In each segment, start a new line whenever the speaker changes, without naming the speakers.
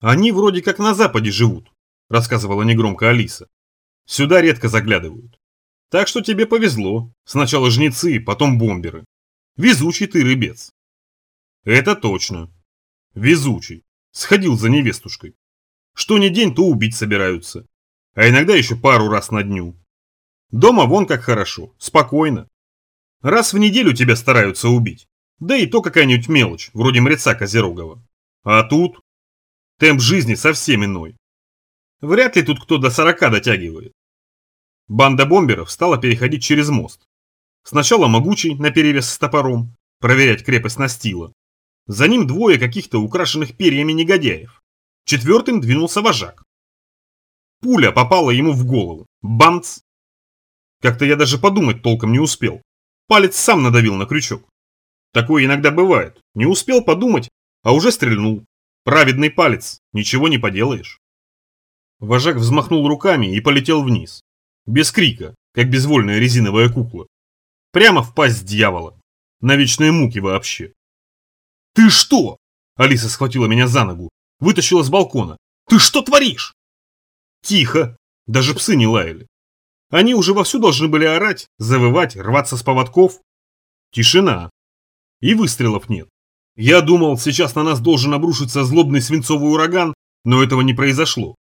Они вроде как на западе живут, рассказывала негромко Алиса. Сюда редко заглядывают. Так что тебе повезло. Сначала жнецы, потом бомберы. Везучий ты рыбец. Это точно. Везучий. Сходил за невестушкой. Что ни день, то убить собираются. А иногда еще пару раз на дню. Дома вон как хорошо, спокойно. Раз в неделю тебя стараются убить. Да и то какая-нибудь мелочь, вроде мреца Козерогова. А тут... Темп жизни совсем иной. Вряд ли тут кто до 40 дотягивает. Банда бомберов стала переходить через мост. Сначала могучий, наперевес с топором, проверять крепость настила. За ним двое каких-то украшенных перьями негодяев. Четвертым двинулся вожак. Пуля попала ему в голову. Бамц! Как-то я даже подумать толком не успел. Палец сам надавил на крючок. Такое иногда бывает. Не успел подумать, а уже стрельнул. Праведный палец, ничего не поделаешь. Вожак взмахнул руками и полетел вниз. Без крика, как безвольная резиновая кукла. Прямо в пасть дьявола. На вечные муки вообще. «Ты что?» Алиса схватила меня за ногу, вытащила с балкона. «Ты что творишь?» Тихо. Даже псы не лаяли. Они уже вовсю должны были орать, завывать, рваться с поводков. Тишина. И выстрелов нет. Я думал, сейчас на нас должен обрушиться злобный свинцовый ураган, но этого не произошло.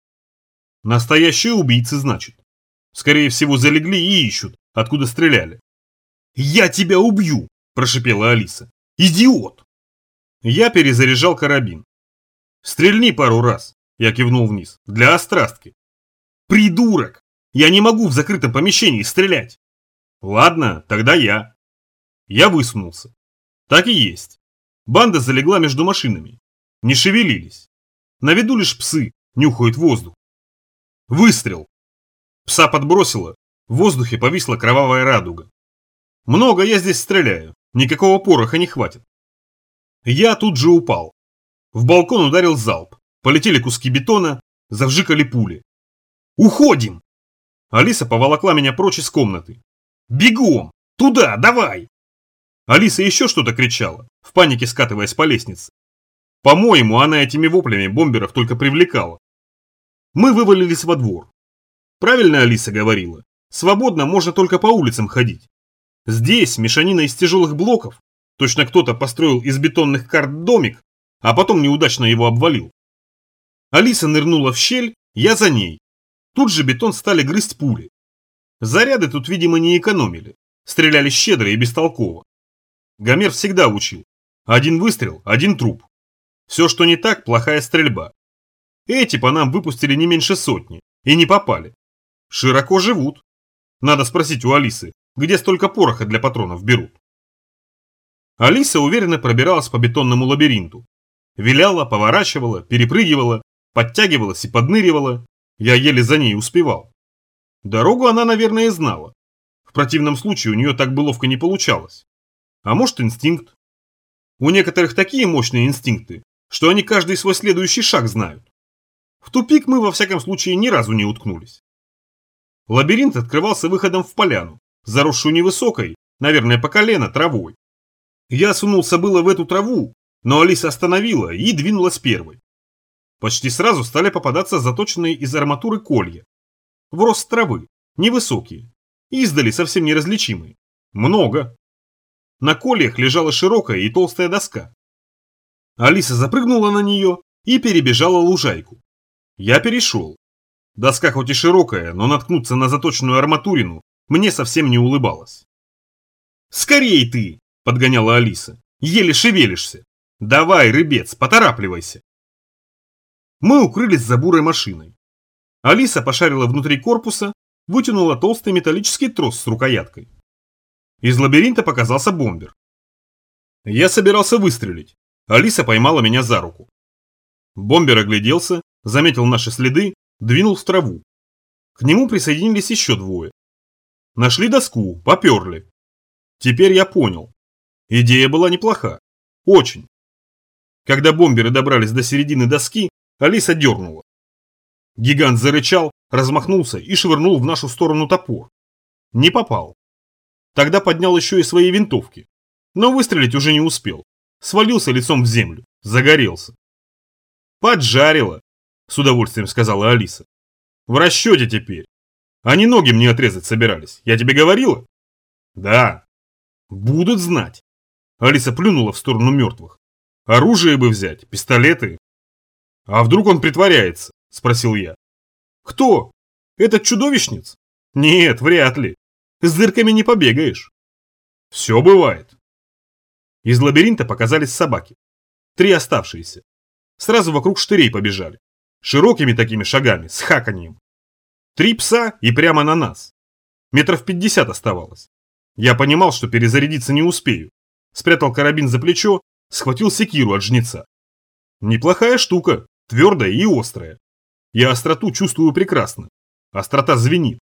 Настоящие убийцы, значит. Скорее всего, залегли и ищут, откуда стреляли. «Я тебя убью!» – прошипела Алиса. «Идиот!» Я перезаряжал карабин. «Стрельни пару раз», – я кивнул вниз, – «для острастки». «Придурок! Я не могу в закрытом помещении стрелять!» «Ладно, тогда я». Я высунулся. Так и есть. Банда залегла между машинами. Не шевелились. На виду лишь псы, нюхают воздух. Выстрел. Пса подбросило, в воздухе повисла кровавая радуга. Много я здесь стреляю, никакого пороха не хватит. Я тут же упал. В балкон ударил залп, полетели куски бетона, завжикали пули. «Уходим!» Алиса поволокла меня прочь из комнаты. «Бегом! Туда, давай!» Алиса еще что-то кричала, в панике скатываясь по лестнице. По-моему, она этими воплями бомберов только привлекала. Мы вывалились во двор. Правильно Алиса говорила, свободно можно только по улицам ходить. Здесь мешанина из тяжелых блоков, точно кто-то построил из бетонных карт домик, а потом неудачно его обвалил. Алиса нырнула в щель, я за ней. Тут же бетон стали грызть пули. Заряды тут, видимо, не экономили. Стреляли щедро и бестолково. Гомер всегда учил. Один выстрел, один труп. Все, что не так, плохая стрельба. Эти по нам выпустили не меньше сотни. И не попали. Широко живут. Надо спросить у Алисы, где столько пороха для патронов берут. Алиса уверенно пробиралась по бетонному лабиринту. Виляла, поворачивала, перепрыгивала, подтягивалась и подныривала. Я еле за ней успевал. Дорогу она, наверное, знала. В противном случае у нее так бы ловко не получалось. А может инстинкт. У некоторых такие мощные инстинкты, что они каждый свой следующий шаг знают. В тупик мы во всяком случае ни разу не уткнулись. Лабиринт открывался выходом в поляну, заросшую невысокой, наверное, по колено, травой. Я сунулся было в эту траву, но Алиса остановила и двинулась первой. Почти сразу стали попадаться заточенные из арматуры колья. В рост травы, невысокие, издали совсем неразличимые. Много. На кольях лежала широкая и толстая доска. Алиса запрыгнула на нее и перебежала лужайку. Я перешел. Доска хоть и широкая, но наткнуться на заточенную арматурину мне совсем не улыбалось. «Скорей ты!» – подгоняла Алиса. «Еле шевелишься! Давай, рыбец, поторапливайся!» Мы укрылись за бурой машиной. Алиса пошарила внутри корпуса, вытянула толстый металлический трос с рукояткой. Из лабиринта показался бомбер. Я собирался выстрелить. Алиса поймала меня за руку. Бомбер огляделся, заметил наши следы, двинул в траву. К нему присоединились еще двое. Нашли доску, поперли. Теперь я понял. Идея была неплоха. Очень. Когда бомберы добрались до середины доски, Алиса дернула. Гигант зарычал, размахнулся и швырнул в нашу сторону топор. Не попал. Тогда поднял еще и свои винтовки. Но выстрелить уже не успел. Свалился лицом в землю. Загорелся. Поджарило, с удовольствием сказала Алиса. В расчете теперь. Они ноги мне отрезать собирались. Я тебе говорила? Да. Будут знать. Алиса плюнула в сторону мертвых. Оружие бы взять, пистолеты. А вдруг он притворяется? Спросил я. Кто? Этот чудовищниц? Нет, вряд ли. С дырками не побегаешь. Все бывает. Из лабиринта показались собаки. Три оставшиеся. Сразу вокруг штырей побежали. Широкими такими шагами, с хаканьем. Три пса и прямо на нас. Метров пятьдесят оставалось. Я понимал, что перезарядиться не успею. Спрятал карабин за плечо, схватил секиру от жнеца. Неплохая штука, твердая и острая. Я остроту чувствую прекрасно. Острота звенит.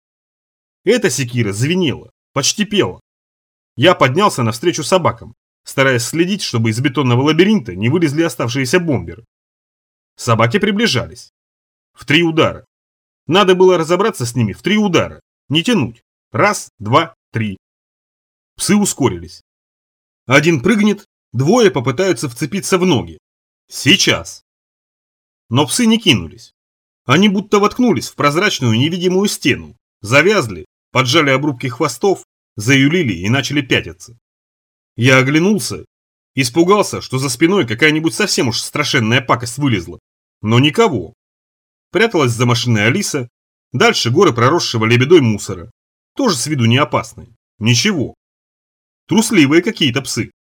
Эта секира звенела, почти пела. Я поднялся навстречу собакам, стараясь следить, чтобы из бетонного лабиринта не вылезли оставшиеся бомберы. Собаки приближались. В три удара. Надо было разобраться с ними в три удара, не тянуть. Раз, два, три. Псы ускорились. Один прыгнет, двое попытаются вцепиться в ноги. Сейчас. Но псы не кинулись. Они будто воткнулись в прозрачную невидимую стену, завязли, поджали обрубки хвостов, заюлили и начали пятиться. Я оглянулся, испугался, что за спиной какая-нибудь совсем уж страшенная пакость вылезла. Но никого. Пряталась за машиной Алиса, дальше горы проросшего лебедой мусора. Тоже с виду не опасные. Ничего. Трусливые какие-то псы.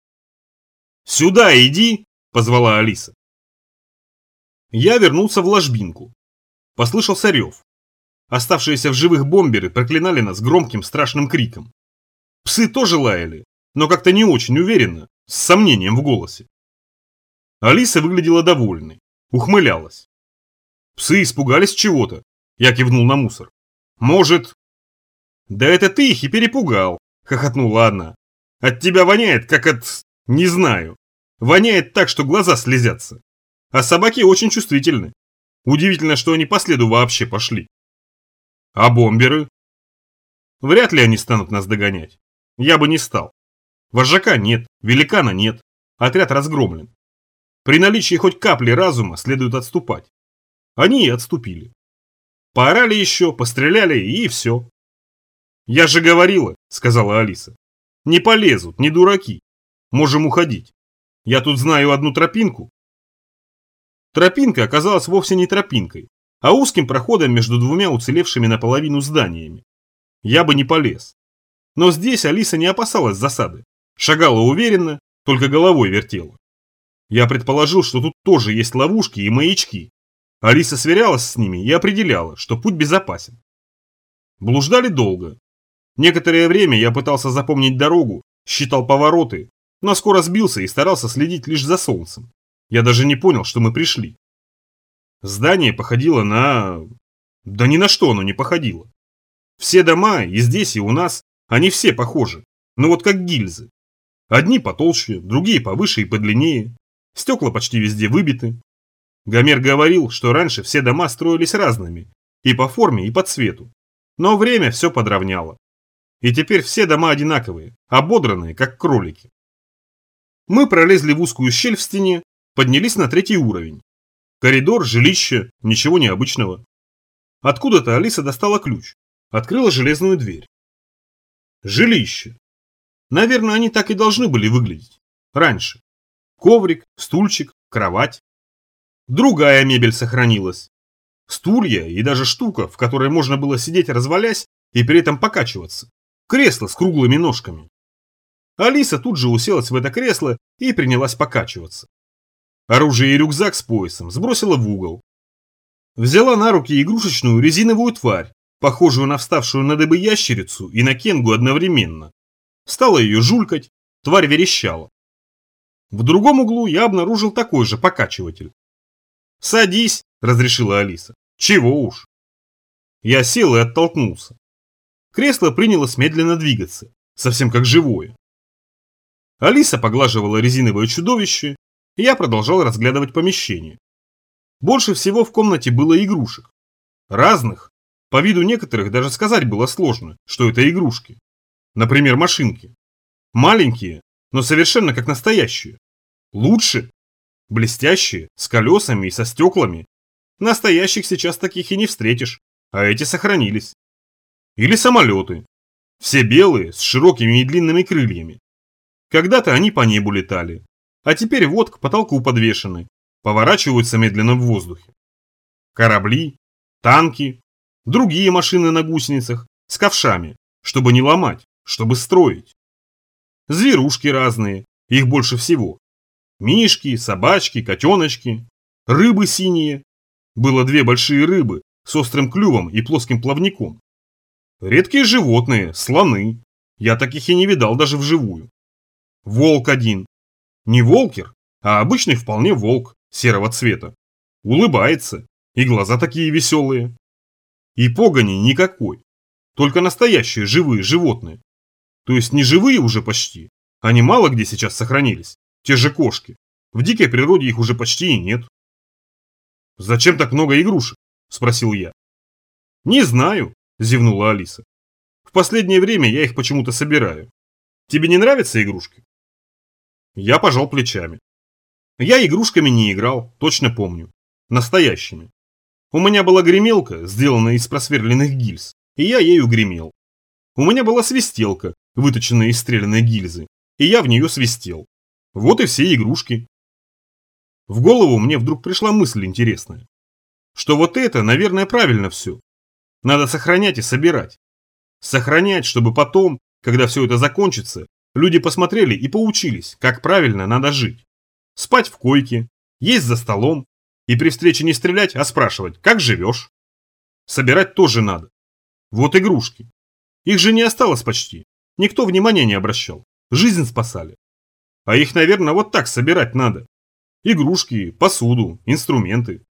«Сюда иди!» – позвала Алиса. Я вернулся в ложбинку. Послышался рев. Оставшиеся в живых бомберы проклинали нас громким страшным криком. Псы тоже лаяли, но как-то не очень уверенно, с сомнением в голосе. Алиса выглядела довольной, ухмылялась. Псы испугались чего-то. Я кивнул на мусор. Может... Да это ты их и перепугал, хохотнула она. От тебя воняет, как от... не знаю. Воняет так, что глаза слезятся. А собаки очень чувствительны. Удивительно, что они по следу вообще пошли. А бомберы? Вряд ли они станут нас догонять. Я бы не стал. Вожака нет, великана нет. Отряд разгромлен. При наличии хоть капли разума следует отступать. Они и отступили. Поорали еще, постреляли и все. «Я же говорила», — сказала Алиса. «Не полезут, не дураки. Можем уходить. Я тут знаю одну тропинку». Тропинка оказалась вовсе не тропинкой, а узким проходом между двумя уцелевшими наполовину зданиями. Я бы не полез. Но здесь Алиса не опасалась засады. Шагала уверенно, только головой вертела. Я предположил, что тут тоже есть ловушки и маячки, Алиса сверялась с ними и определяла, что путь безопасен. Блуждали долго. Некоторое время я пытался запомнить дорогу, считал повороты, но скоро сбился и старался следить лишь за солнцем. Я даже не понял, что мы пришли. Здание походило на... Да ни на что оно не походило. Все дома, и здесь, и у нас, они все похожи, но вот как гильзы. Одни потолще, другие повыше и подлиннее. Стекла почти везде выбиты, Гомер говорил, что раньше все дома строились разными, и по форме, и по цвету. Но время все подровняло. И теперь все дома одинаковые, ободранные, как кролики. Мы пролезли в узкую щель в стене, поднялись на третий уровень. Коридор, жилище, ничего необычного. Откуда-то Алиса достала ключ, открыла железную дверь. Жилище. Наверное, они так и должны были выглядеть. Раньше. Коврик, стульчик, кровать. Другая мебель сохранилась. Стулья и даже штука, в которой можно было сидеть развалясь и при этом покачиваться. Кресло с круглыми ножками. Алиса тут же уселась в это кресло и принялась покачиваться. Оружие и рюкзак с поясом сбросила в угол. Взяла на руки игрушечную резиновую тварь, похожую на вставшую на дыбы ящерицу и на кенгу одновременно. Стала ее жулькать, тварь верещала. В другом углу я обнаружил такой же покачиватель. «Садись», – разрешила Алиса. «Чего уж». Я сел и оттолкнулся. Кресло принялось медленно двигаться, совсем как живое. Алиса поглаживала резиновое чудовище, и я продолжал разглядывать помещение. Больше всего в комнате было игрушек. Разных. По виду некоторых даже сказать было сложно, что это игрушки. Например, машинки. Маленькие, но совершенно как настоящие. Лучше Блестящие, с колесами и со стеклами. Настоящих сейчас таких и не встретишь, а эти сохранились. Или самолеты. Все белые, с широкими и длинными крыльями. Когда-то они по небу летали, а теперь вот к потолку подвешены, поворачиваются медленно в воздухе. Корабли, танки, другие машины на гусеницах, с ковшами, чтобы не ломать, чтобы строить. Зверушки разные, их больше всего. Мишки, собачки, котеночки, рыбы синие. Было две большие рыбы с острым клювом и плоским плавником. Редкие животные, слоны. Я таких и не видал даже вживую. Волк один. Не волкер, а обычный вполне волк, серого цвета. Улыбается, и глаза такие веселые. И погони никакой. Только настоящие живые животные. То есть не живые уже почти. Они мало где сейчас сохранились. Те же кошки. В дикой природе их уже почти и нет. «Зачем так много игрушек?» – спросил я. «Не знаю», – зевнула Алиса. «В последнее время я их почему-то собираю. Тебе не нравятся игрушки?» Я пожал плечами. Я игрушками не играл, точно помню. Настоящими. У меня была гремелка, сделанная из просверленных гильз, и я ею гремел. У меня была свистелка, выточенная из стрелянной гильзы, и я в нее свистел. Вот и все игрушки. В голову мне вдруг пришла мысль интересная. Что вот это, наверное, правильно все. Надо сохранять и собирать. Сохранять, чтобы потом, когда все это закончится, люди посмотрели и поучились, как правильно надо жить. Спать в койке, есть за столом, и при встрече не стрелять, а спрашивать, как живешь. Собирать тоже надо. Вот игрушки. Их же не осталось почти. Никто внимания не обращал. Жизнь спасали. А их, наверное, вот так собирать надо. Игрушки, посуду, инструменты.